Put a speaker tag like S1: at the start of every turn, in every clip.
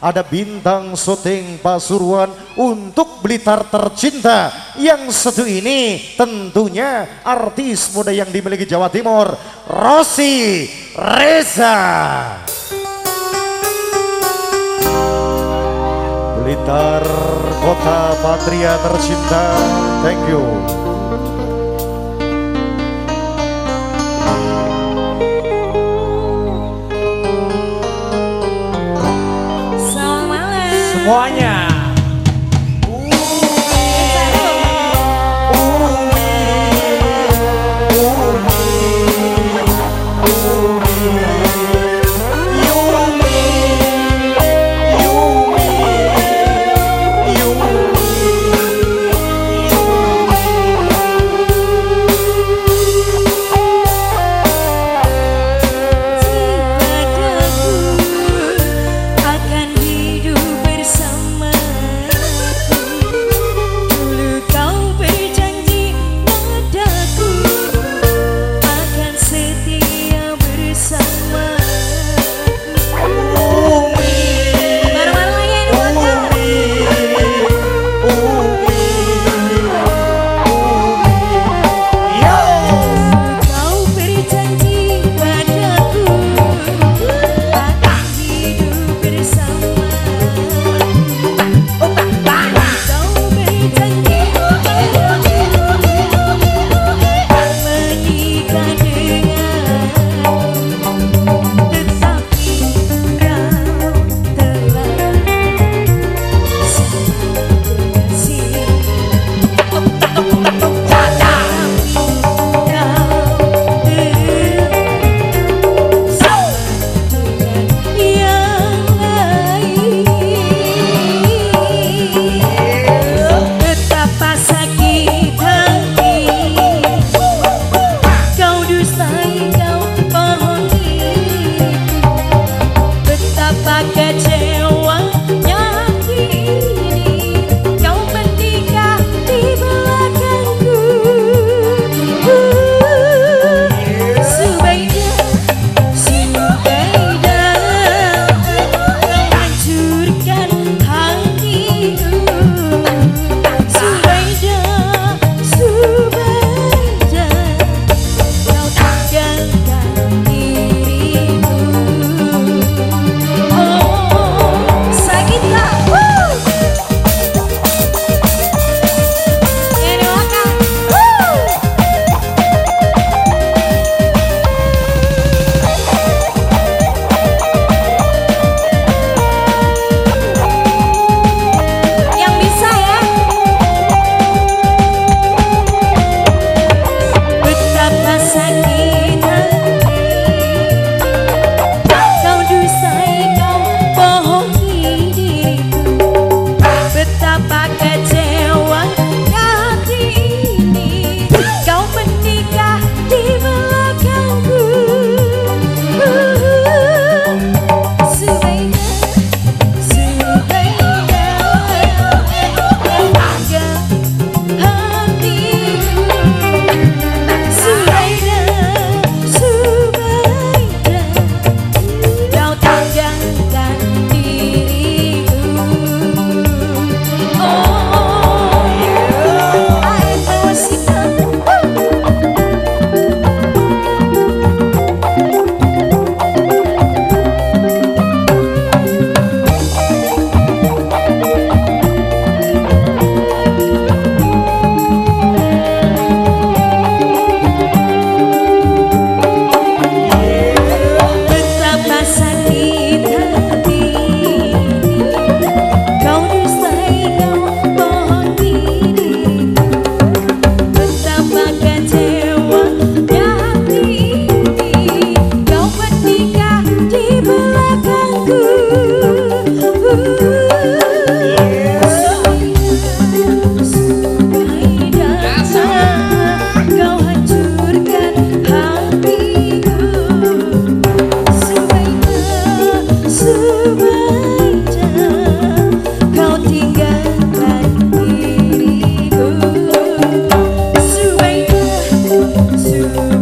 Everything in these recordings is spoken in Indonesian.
S1: ada bintang syuting Pasuruan untuk Blitar tercinta. Yang satu ini tentunya artis muda yang dimiliki Jawa Timur Rosi Reza. Blitar kota patria tercinta. Thank you
S2: semuanya. that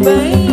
S3: baby.